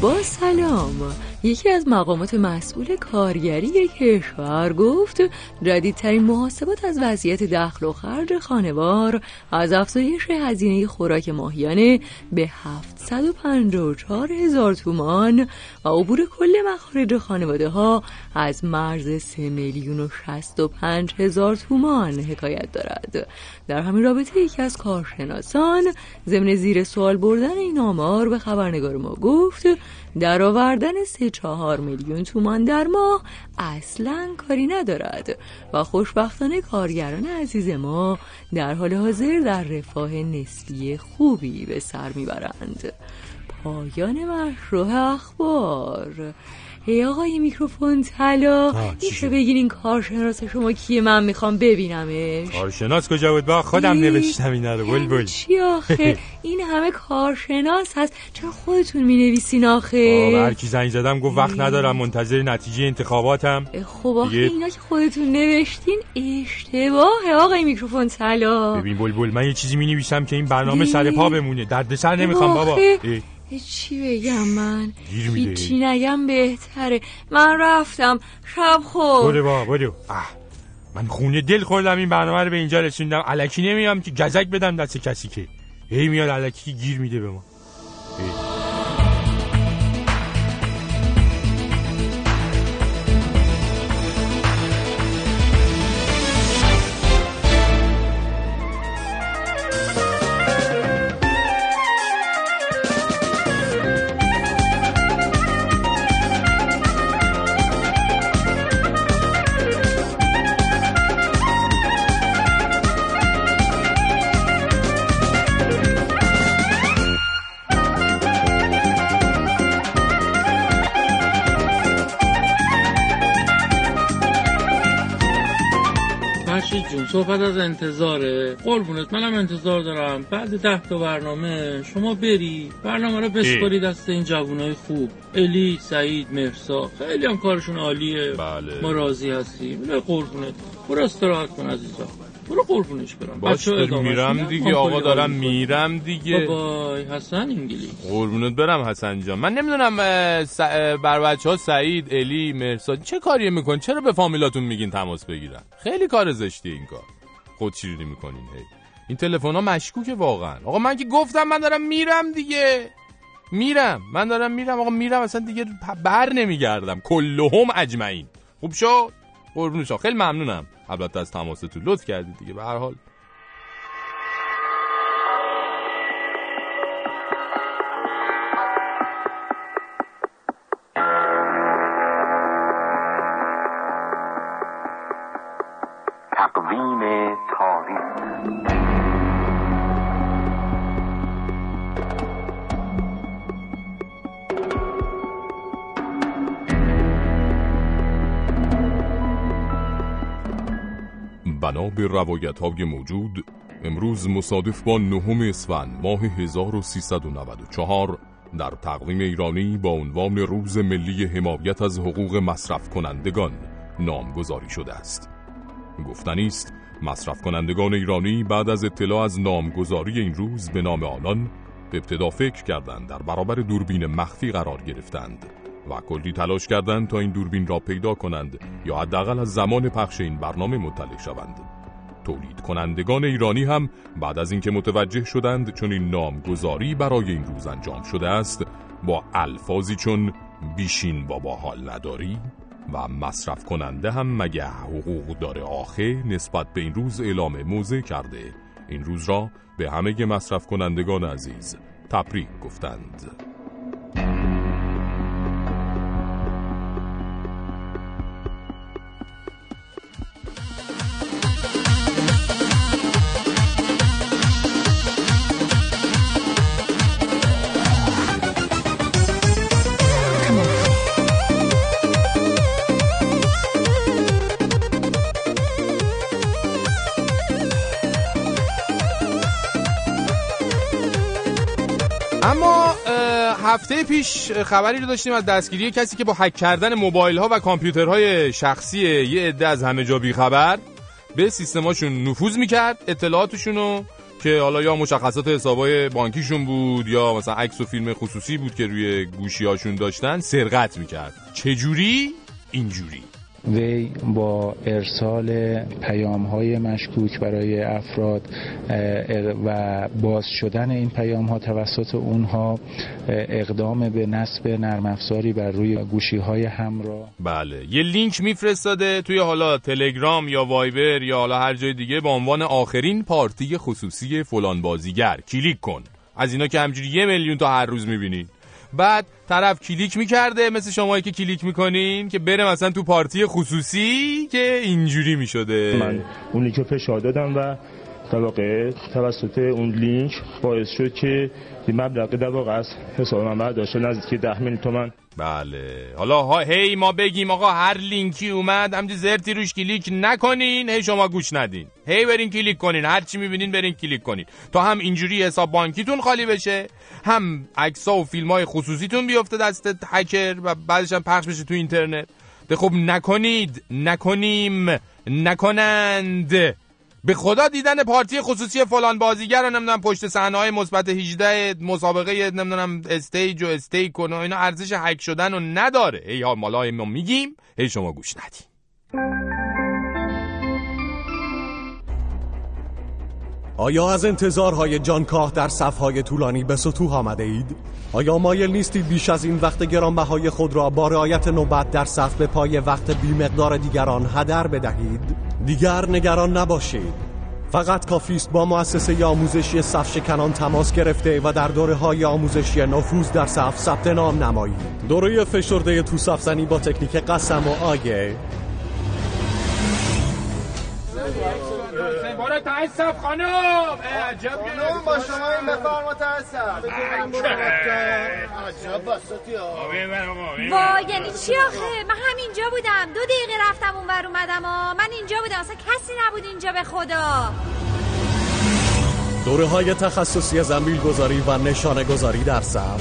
با سلام. یکی از مقامات مسئول کارگری کشور گفت جدیدترین محاسبات از وضعیت دخل و خرج خانوار از افزایش هزینه خوراک ماهیانه به 754 هزار تومان و عبور کل مخارج خانواده ها از مرز 3 میلیون و 65 هزار تومان حکایت دارد. در همین رابطه یکی از کارشناسان ضمن زیر سوال بردن این آمار به خبرنگار ما گفت درآوردن سه چهار میلیون تومان در ماه اصلا کاری ندارد و خوشبختانه کارگران عزیز ما در حال حاضر در رفاه نسبی خوبی به سر می‌برند. پایان مشروع اخبار. ای آقای میکروفون طلا میشه بگین این کارشناس شما کیه من می‌خوام ببینمش؟ کارشناس کجا بود با؟ خودم نوشتم اینا رو بل بل چی آخه؟ این همه کارشناس هست. چرا خودتون می‌نویسین آخه؟ هر کی زنگ زدم گفت وقت ندارم منتظر نتیجه انتخاباتم. خب آخه اینا که خودتون نوشتین اشتباهه آقای میکروفون طلا ببین بل بل من یه چیزی می‌نویسم که این برنامه سر پا بمونه. دردسر نمی‌خوام بابا. چی بگم من. هیچی نگم بهتره. من رفتم. شب خور. برو با برو. من خونه دل خوردم این برنامه رو به اینجا رسوندم. علکی نمیام که گزک بدم دست کسی که. هی میاد علکی گیر میده به ما. ای. جون صحبت از انتظاره. قربونت منم انتظار دارم. بعد ده تا برنامه شما بری برنامه رو بسپاری دست این جوانای خوب. الی سعید مرسا خیلی هم کارشون عالیه. بله. ما راضی هستیم. نه قربونت. برو استراحت کن عزیزم برو قربونش برم. باش میرم. دیگه آقا دارم میرم دیگه. بابای حسن انگلیس. قربونت برم حسن جان. من نمی‌دونم بر بچه ها سعید الی مرساد چه کاری میکن چرا به فامیلاتون میگین تماس بگیرن؟ خیلی کار زشتیه این کار. خود شیرینی می‌کنین هی. این تلفن ها مشکوکه واقعا. آقا من که گفتم من دارم میرم دیگه. میرم. من دارم میرم. آقا میرم اصلا دیگه بر نمیگردم. کلهم اجمعین. خوب شد؟ قربون خیلی ممنونم. البته از تماستون لطف کردید دیگه. به هر حال به روایت های موجود امروز مصادف با نهم اسفند ماه 1394 در تقویم ایرانی با عنوان روز ملی حمایت از حقوق مصرف کنندگان نامگذاری شده است. گفتنی است مصرف کنندگان ایرانی بعد از اطلاع از نامگذاری این روز به نام آنان ابتدا فکر کردند در برابر دوربین مخفی قرار گرفتند و کلی تلاش کردند تا این دوربین را پیدا کنند یا حداقل از زمان پخش این برنامه مطلع شوند. تولید کنندگان ایرانی هم بعد از اینکه متوجه شدند چون این نامگذاری برای این روز انجام شده است با الفاظی چون بیشین بابا حال نداری و مصرف کننده هم مگه حقوق داره آخه نسبت به این روز اعلام موضع کرده. این روز را به همه مصرف کنندگان عزیز تبریک گفتند. هفته پیش خبری رو داشتیم از دستگیری کسی که با هک کردن موبایل ها و کامپیوترهای شخصی یه عده از همه جا بیخبر به سیستماشون نفوذ می‌کرد اطلاعاتشون رو که حالا یا مشخصات حسابای بانکیشون بود یا مثلا عکس و فیلم خصوصی بود که روی گوشی هاشون داشتن سرقت می‌کرد چجوری؟ اینجوری وی با ارسال پیام های مشکوک برای افراد و باز شدن این پیام ها توسط اونها اقدام به نصب نرم افزاری بر روی گوشی های همراه. بله. یه لینک میفرستاده توی حالا تلگرام یا وایبر یا حالا هر جای دیگه با عنوان آخرین پارتی خصوصی فلان بازیگر کلیک کن. از اینا که همینجوری یه میلیون تا هر روز می‌بینین بعد طرف کلیک می‌کرده مثل شمایی که کلیک می‌کنین که بره مثلا تو پارتی خصوصی که اینجوری می‌شده. من اون لینک رو فشار دادم و در واقع توسط اون لینک باعث شد که یه مبلغ در واقع از حساب من برداشته نزدیک ده میلیون تومن بله. حالا ها هی ما بگیم آقا هر لینکی اومد همجی زرتی روش کلیک نکنین هی شما گوش ندین. هی برین کلیک کنین هر چی می‌بینین برین کلیک کنین. تا هم اینجوری حساب بانکیتون خالی بشه هم عکسا و فیلم های خصوصیتون بیفته دست هکر و بعدش هم پخش بشه تو اینترنت. خب نکنید نکنیم نکنند. به خدا دیدن پارتی خصوصی فلان بازیگر رو نمی‌دونم پشت صحنه های مثبت 18 مسابقه نمی‌دونم استیج و استیک و اینا ارزش هک شدن رو نداره ای ها مالا ما میگیم ای شما گوش ندین آیا از انتظارهای جانکاه در صفهای طولانی به سطوح آمده اید؟ آیا مایل نیستید بیش از این وقت گرانبهای خود را با رعایت نوبت در صف به پای وقت بیمقدار دیگران هدر بدهید؟ دیگر نگران نباشید. فقط کافی است با مؤسسه آموزشی صف شکنان تماس گرفته و در دوره های آموزشی نفوذ در صف ثبت نام نمایید. دوره فشرده تو صف زنی با تکنیک قسم و آگه. باره تاسف خانم. عجب خانم با شما این بفرما تاسف وا یعنی چی آخه؟ من همینجا بودم. دو دقیقه رفتم اون ور اومدم ها من اینجا بودم. اصلا کسی نبود اینجا به خدا. دوره های تخصصی زنبیل گذاری و نشانه گذاری در صف.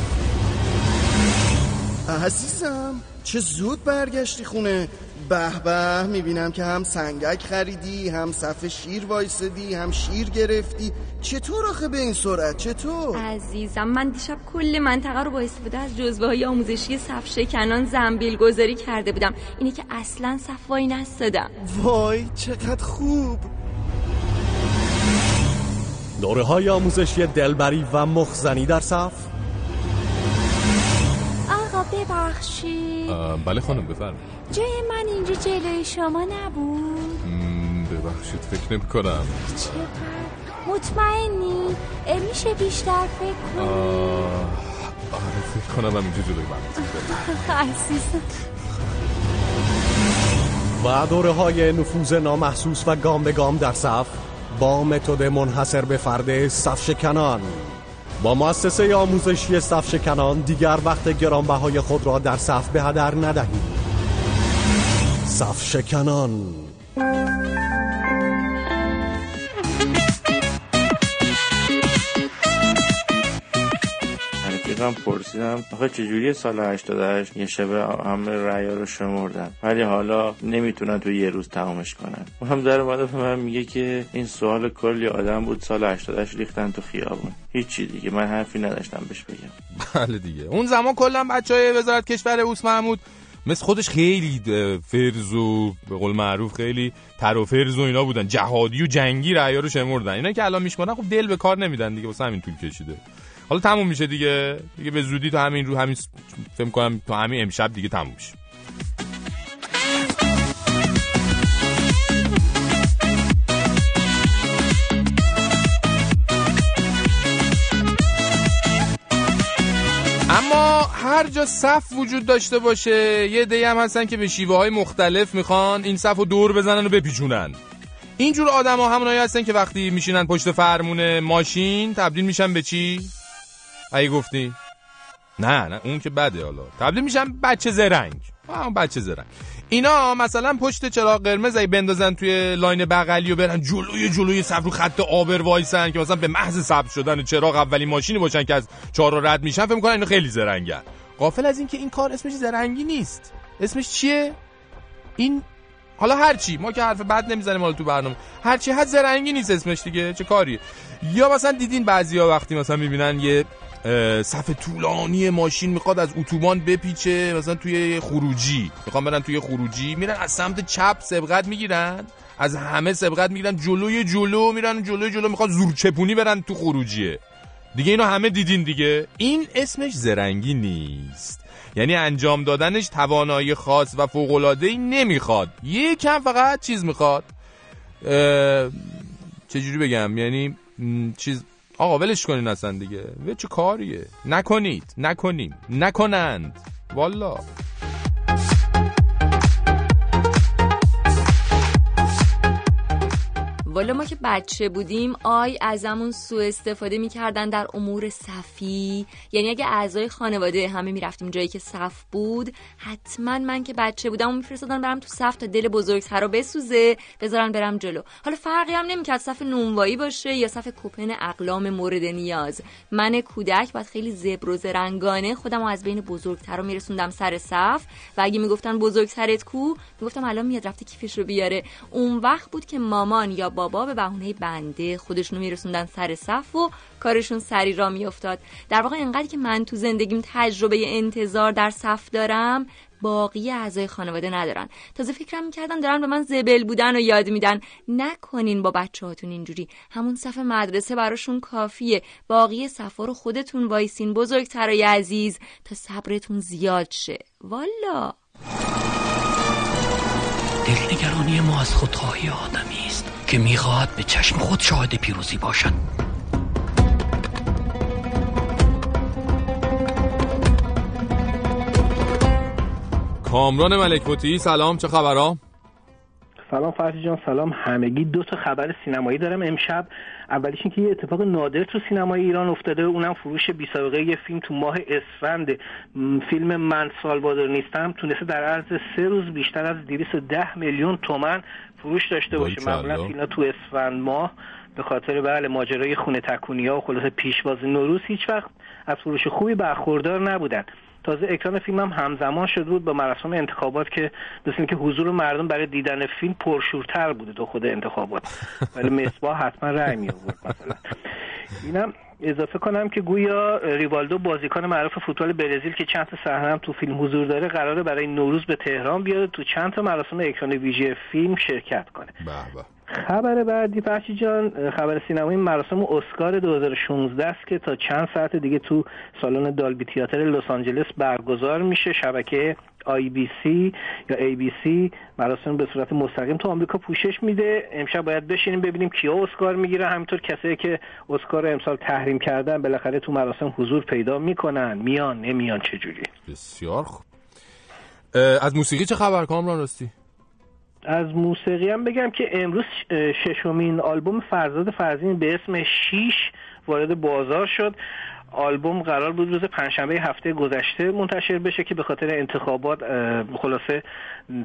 عزیزم چه زود برگشتی خونه. به به می‌بینم که هم سنگک خریدی هم صف شیر وایسدی هم شیر گرفتی. چطور آخه به این سرعت؟ چطور؟ عزیزم من دیشب کل منطقه رو با استفاده از جزوه های آموزشی صف شکنان زنبیل گذاری کرده بودم. اینه که اصلا صف وای نستادم. وای چقدر خوب! دوره های آموزشی دلبری و مخزنی در صف؟ ببخشید. بله خانم بفرمایید جای من اینجا جلوی شما نبود؟ ببخشید فکر نمی کنم چقدر؟ مطمئنی؟ میشه بیشتر فکر کنی؟ آره فکر کنم هم اینجا جلوی من. و دوره های نفوذ نامحسوس و گام به گام در صف با متد منحصر به فرد صف شکنان با مؤسسه آموزشی صف شکنان دیگر وقت گرانبهای خود را در صف به هدر ندهید صف شکنان رفیقم پرسیدم آخه چجوری سال 88 یه شبه همه رعیا رو شمردن؟ ولی حالا نمی‌تونن تو یه روز تمامش کنن. و هم در اومده به من میگه که این سوال کلی آدم بود سال 88 ریختن تو خیابون. هیچی دیگه من حرفی نداشتم بهش بگم. بله دیگه. اون زمان کلا بچه های وزارت کشور اوس محمود مثل خودش خیلی فرز و به قول معروف خیلی تر و فرز و اینا بودن. جهادی و جنگی رعیا رو شمردن. اینا که الان میشمارن خب دل به کار نمیدن دیگه واسه همین طول کشیده. حالا تموم میشه دیگه. دیگه به زودی تا همین رو همین فکر کنم تا همین امشب دیگه تموم میشه. اما هر جا صف وجود داشته باشه یه عده‌ای هم هستن که به شیوه های مختلف می‌خوان این صف رو دور بزنن و بپیچونن. اینجور آدم ها همونایی هستن که وقتی میشینن پشت فرمون ماشین تبدیل میشن به چی؟ اگه گفتی؟ نه نه اون که بده حالا. تبدیل میشن بچه زرنگ. آه بچه زرنگ. اینا مثلا پشت چراغ قرمز اگه بندازن توی لاین بغلی و برن جلوی جلوی صف رو خط عابر وایسن که مثلا به محض سبز شدن چراغ اولین ماشینی باشن که از چهار رد میشن فکر می‌کنن اینا خیلی زرنگن. غافل از اینکه این کار اسمش زرنگی نیست. اسمش چیه؟ این حالا هرچی ما که حرف بد نمی‌زنیم حالا تو برنامه. هرچی حد زرنگی نیست اسمش دیگه. چه کاریه؟ یا مثلا دیدین بعضیا وقتی مثلا می‌بینن یه صف طولانی ماشین می‌خواد از اتوبان بپیچه مثلا توی خروجی. می‌خوام برن توی خروجی میرن از سمت چپ سبقت می‌گیرن. از همه سبقت می‌گیرن جلوی جلو میرن جلوی جلو می‌خواد زور چپونی برن تو خروجیه. دیگه اینو همه دیدین دیگه. این اسمش زرنگی نیست. یعنی انجام دادنش توانایی خاص و فوق‌العاده‌ای نمی‌خواد. یکم فقط چیز می‌خواد. چجوری بگم؟ یعنی چیز آقا ولش کنین اصلا دیگه. چه کاریه. نکنید. نکنیم. نکنند. والا. والا ما که بچه بودیم آی ازمون سوء استفاده می‌کردن در امور صفی. یعنی اگه اعضای خانواده همه می‌رفتیم جایی که صف بود حتما من که بچه بودم میفرستادن برم تو صف تا دل بزرگتر رو بسوزه بذارن برم جلو. حالا فرقی هم نمی‌کرد صف نونوایی باشه یا صف کوپن اقلام مورد نیاز. من کودک باید خیلی زبر و زرنگانه خودم از بین بزرگتر رو میرسوندم سر صف. و اگه می‌گفتن بزرگترت کو می‌گفتم الان میاد رفته کیفش رو بیاره. اون وقت بود که مامان یا بابا به بهونه بنده خودشونو میرسوندن سر صف و کارشون سری را میافتاد. در واقع انقدر که من تو زندگیم تجربه انتظار در صف دارم باقی اعضای خانواده ندارن. تازه فکرم می‌کردن دارن به من زبل بودن و یاد میدن. نکنین با بچه هاتون اینجوری. همون صف مدرسه براشون کافیه. باقی صفا رو خودتون وایسین بزرگترای عزیز تا صبرتون زیاد شه. والا. دلنگرانی ما از خودخواهی آدمی است که می‌خواهد به چشم خود شاهد پیروزی باشد. کامران ملک مطیعی سلام چه خبرها؟ سلام فرشی جان سلام همگی. دو تا خبر سینمایی دارم امشب. اولیش اینکه یه اتفاق نادر تو سینمای ایران افتاده اونم فروش بی سابقه یه فیلم تو ماه اسفند. فیلم من سالوادور نیستم. تونسته در عرض سه روز بیشتر از 210 میلیون تومن فروش داشته باشه. معمولا فیلم تو اسفند ماه به خاطر بله ماجرای خونه تکونی ها و خلاص پیشواز نوروز هیچ وقت از فروش خوبی برخوردار نبودن. تازه اکران فیلم هم همزمان شده بود با مراسم انتخابات که مثل که حضور مردم برای دیدن فیلم پرشورتر بوده تو خود انتخابات. ولی مصباح حتما رأی می آورد مثلا. اینم اضافه کنم که گویا ریوالدو بازیکن معروف فوتبال برزیل که چند تا صحنه هم تو فیلم حضور داره قراره برای نوروز به تهران بیاد تو چند تا مراسم اکران ویژه فیلم شرکت کنه. خبر بعدی فرشی جان خبر سینمایی مراسم اسکار 2016 است که تا چند ساعت دیگه تو سالن Dolby Theatre لس آنجلس برگزار میشه. شبکه آی بی سی یا ای بی سی مراسم به صورت مستقیم تو آمریکا پوشش میده. امشب باید بشینیم ببینیم کیا اسکار می‌گیره. همینطور کسایی که اسکار رو امسال تحریم کردن بالاخره تو مراسم حضور پیدا می‌کنن. میان نمیان چجوری؟ بسیار خوب. از موسیقی چه خبر کامران راستی؟ از موسیقی هم بگم که امروز ششمین آلبوم فرزاد فرزین به اسم شیش وارد بازار شد. آلبوم قرار بود روز پنجشنبه هفته گذشته منتشر بشه که به خاطر انتخابات خلاصه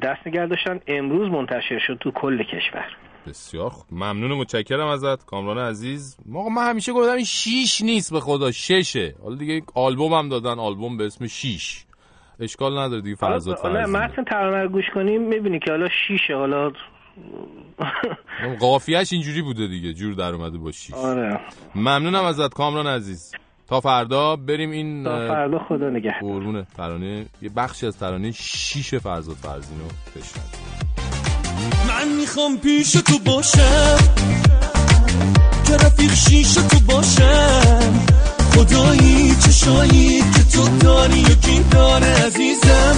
دست نگه داشتن. امروز منتشر شد تو کل کشور. بسیار خوب. ممنون و متشکرم ازت کامران عزیز. ما من همیشه گفتم این شیش نیست به خدا ششه. حالا دیگه یک آلبوم هم دادن آلبوم به اسم شیش. اشکال نداره دیگه فرزاد حالا فرزین متن ترانه رو گوش کنیم می‌بینی که حالا شیشه حالا قافیهش اینجوری بوده دیگه جور در اومده با شیش. آره. ممنونم ازت کامران عزیز. تا فردا بریم این تا فردا خدا نگه قربونه ترانه. یه بخشی از ترانه شیش فرزاد فرزین رو بشنویم. من می‌خوام پیش تو باشم. که رفیق شیش تو باشم. خدایی چشایی که تو داری یکی داره عزیزم.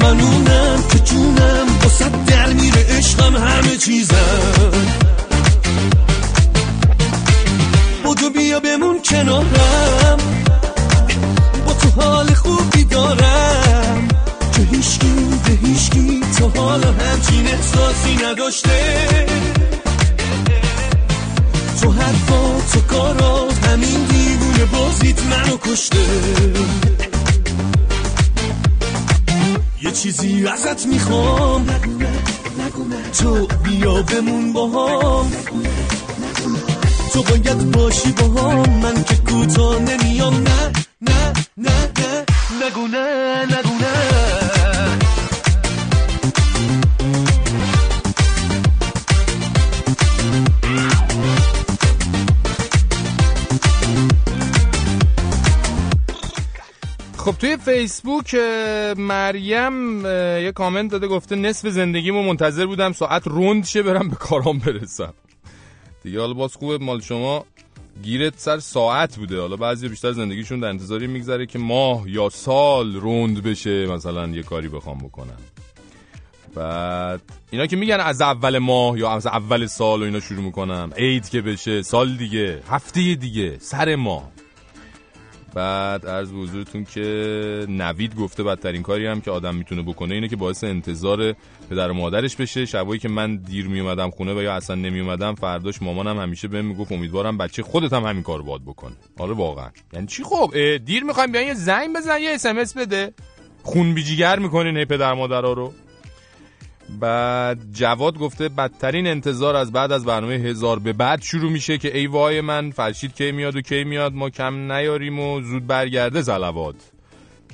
من اونم که جونم واسه در میره عشقم همه چیزم. کنارم با تو حال خوبی دارم. که هیشگی به هیشگی تا حالا همچین احساسی نداشته. تو حرفا تو کارات همین دیوونه بازیت منو کشته. یه چیزی ازت می‌خوام. تو بیا بمون با هم تو باید باشی با هم. من که کوتا نمیام. نه نه نه نه. نگو نه نگو نه. خب توی فیسبوک مریم یه کامنت داده گفته نصف زندگیمو منتظر بودم ساعت روند شه برم به کارام برسم. دیگه حالا باز خوبه مال شما گیرت سر ساعت بوده. حالا بعضی بیشتر زندگیشون در انتظاری میگذره که ماه یا سال روند بشه مثلا یه کاری بخوام بکنم. بعد اینا که میگن از اول ماه یا از اول سال و اینا شروع می‌کنم عید که بشه سال دیگه هفته دیگه سر ماه. بعد عرض به حضورتون که نوید گفته بدترین کاری هم که آدم می‌تونه بکنه اینه که باعث انتظار پدر و مادرش بشه. شبایی که من دیر میومدم خونه و یا اصلا نمیومدم فرداش مامانم همیشه بهم می‌گفت امیدوارم بچه خودت هم همین کارو باد بکنه. آره واقعا. یعنی چی خب؟ دیر می‌خوایم بیان یه زنگ بزن یه اس بده. خون بیجیگر می‌کنین هی پدر مادرها رو. بعد جواد گفته بدترین انتظار از بعد از برنامه هزار به بعد شروع میشه که ای وای من فرشید کی میاد و کی میاد ما کم نیاریم و زود برگرده زلوات.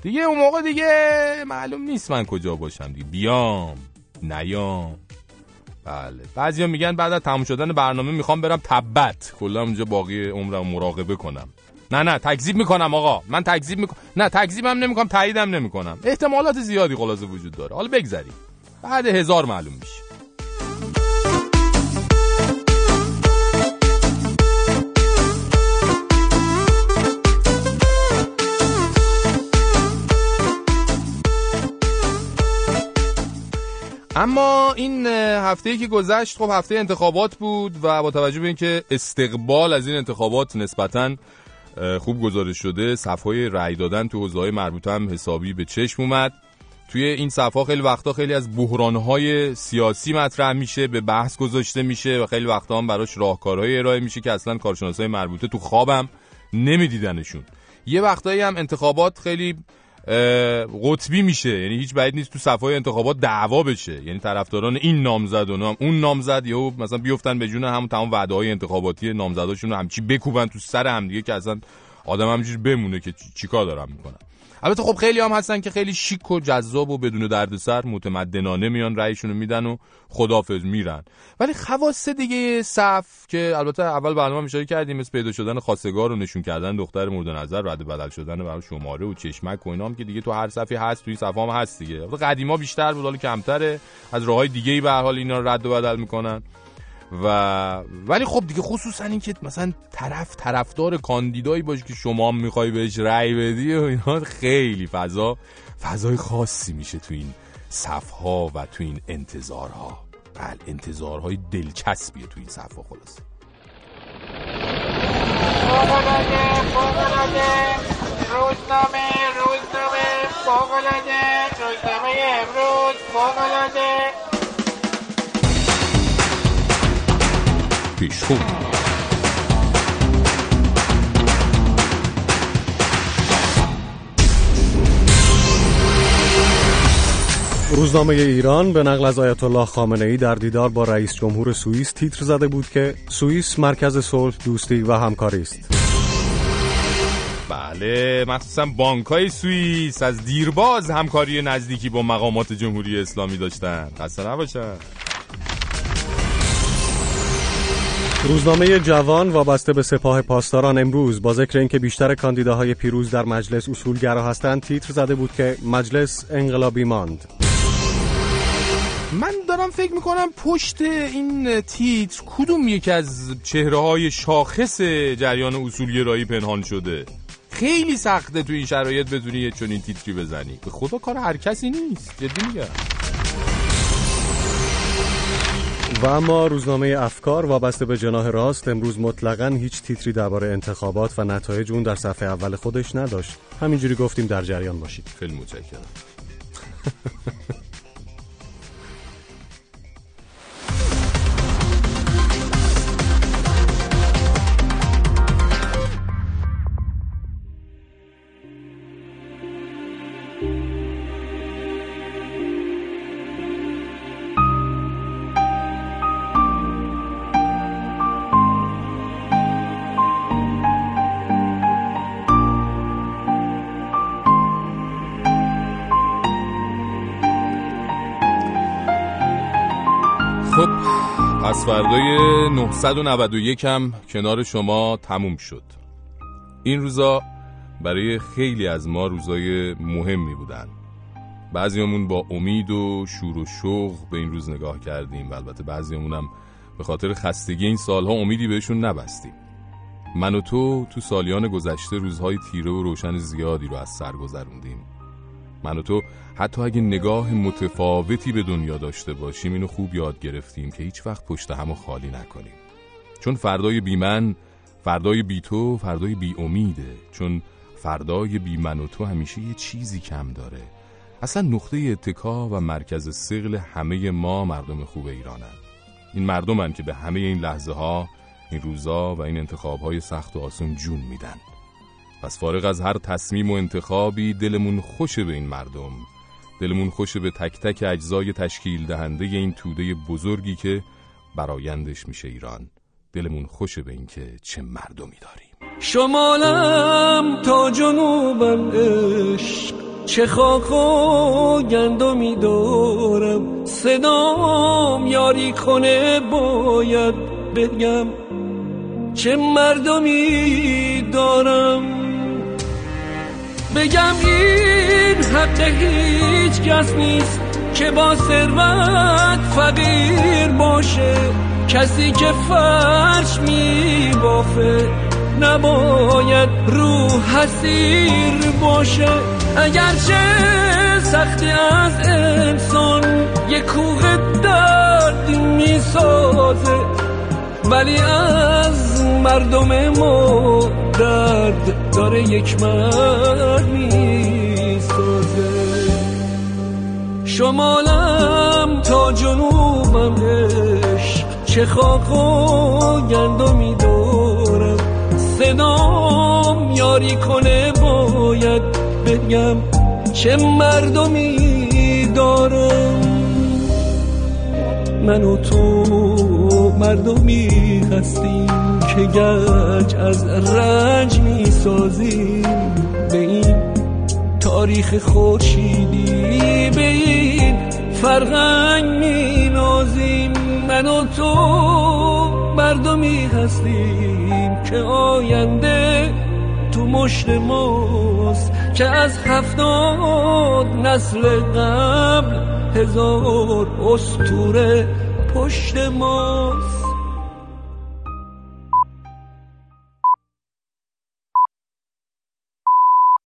دیگه اون موقع دیگه معلوم نیست من کجا باشم دیگه. بیام نیام. بله. بعضیا میگن بعد از تموم شدن برنامه می‌خوام برم تبت. کلا اونجا باقی عمرم مراقبه کنم. نه نه تکذیب می‌کنم آقا. من تکذیب می‌کنم نه تکذیبم نمی‌کنم تاییدم نمی‌کنم. احتمالات زیادی خلاصه وجود داره. حالا بگذریم. بعد هزار معلوم میشه. اما این هفته که گذشت خب هفته انتخابات بود و با توجه به اینکه استقبال از این انتخابات نسبتا خوب گزارش شده صفهای رأی دادن تو حوزه‌های مربوطه هم حسابی به چشم اومد. توی این صفحه خیلی وقتا خیلی از بحرانهای سیاسی مطرح میشه به بحث گذاشته میشه و خیلی وقتا هم براش راهکارهای ارائه میشه که اصلا کارشناسای مربوطه تو خوابم نمیدیدنشون. یه وقتایی هم انتخابات خیلی قطبی میشه یعنی هیچ بعید نیست تو صفحه انتخابات دعوا بشه. یعنی طرفداران این نامزد و نام اون نامزد یا مثلا بیفتن به جون همون تمام وعده های انتخاباتی نامزداشون رو همچی بکوبن تو سر همدیگه که اصلا آدم همینجوری بمونه که چیکار دارن می‌کنن. البته خب خیلی هم هستن که خیلی شیک و جذاب و بدون دردسر متمدنانه میان رأیشون میدن و خدافظ میرن. ولی خواص دیگه صف که البته اول برنامه اشاره کردیم مثل پیدا شدن خواستگار رو نشون کردن دختر مورد نظر رد بدل شدن برای شماره و چشمک و اینا که دیگه تو هر صفی هست توی هم هست دیگه. قدیما بیشتر بود حالا کمتره. از راههای دیگه ای به حال اینا رد و بدل می‌کنن. و ولی خب دیگه خصوصا این که مثلا طرف طرفدار کاندیدایی باشه که شما هم می‌خوای بهش رأی بدی و اینا خیلی فضا فضای خاصی میشه تو این صفها و تو این انتظارها. بله انتظارهای دلچسبیه تو این صفها خلاص روزنامه روزنامه روزنامه امروز فوقلاده پیشخو روزنامه ایران به نقل از آیت الله خامنه ای در دیدار با رئیس جمهور سوئیس تیتر زده بود که سوئیس مرکز صلح دوستی و همکاری است. بله مخصوصا بانک های سوئیس از دیرباز همکاری نزدیکی با مقامات جمهوری اسلامی داشتن. خسته نباشن. روزنامه جوان وابسته به سپاه پاسداران امروز. با ذکر اینکه بیشتر کاندیداهای پیروز در مجلس اصولگرا هستند تیتر زده بود که مجلس انقلابی ماند. من دارم فکر می‌کنم پشت این تیتر کدوم یکی از چهره های شاخص جریان اصولگرایی پنهان شده؟ خیلی سخته تو این شرایط بدونی یه چنین تیتری بزنی. به خدا کار هر کسی نیست. جدی میگم. و اما روزنامه افکار وابسته به جناح راست امروز مطلقا هیچ تیتری درباره انتخابات و نتایج اون در صفحه اول خودش نداشت. همینجوری گفتیم در جریان باشید. خیلی متشکرم. فردای 991 هم کنار شما تموم شد. این روزا برای خیلی از ما روزای مهمی بودن. بعضیامون با امید و شور و شوق به این روز نگاه کردیم و البته بعضیامون هم به خاطر خستگی این سالها امیدی بهشون نبستیم. من و تو تو سالیان گذشته روزهای تیره و روشن زیادی رو از سر گذروندیم. من و تو حتی اگه نگاه متفاوتی به دنیا داشته باشیم اینو خوب یاد گرفتیم که هیچ وقت پشت همو خالی نکنیم. چون فردای بی من فردای بی تو فردای بی امیده. چون فردای بی من و تو همیشه یه چیزی کم داره. اصلا نقطه اتکا و مرکز سقل همه ما مردم خوب ایرانن. این مردمن که به همه این لحظه ها این روزا و این انتخاب های سخت و آسون جون میدن. پس فارغ از هر تصمیم و انتخابی دلمون خوشه به این مردم. دلمون خوشه به تک تک اجزای تشکیل دهنده این توده بزرگی که برایندش میشه ایران. دلمون خوشه به اینکه چه مردمی داریم. شمالم تا جنوبم عشق چه خاک و گندمی دارم. صدام یاری کنه باید بگم چه مردمی دارم. بگم این حق هیچ کس نیست که با ثروت فقیر باشه. کسی که فرش می بافه نباید رو حسیر باشه. اگرچه سختی از انسان یه کوه درد می سازه ولی از مردم ما درد داره یک مرد می سازه شمالم تا جنوبم عشق چه خاک و گندمی دارم صدام یاری کنه باید بگم چه مردمی دارم. من و تو مردمی هستیم که گرج از رنج می سازیم به این تاریخ خورشیدی به این فرهنگ می نازیم من و تو مردمی هستیم که آینده تو مشت ماست. که از هفتاد نسل قبل هزار استوره پشت ماست.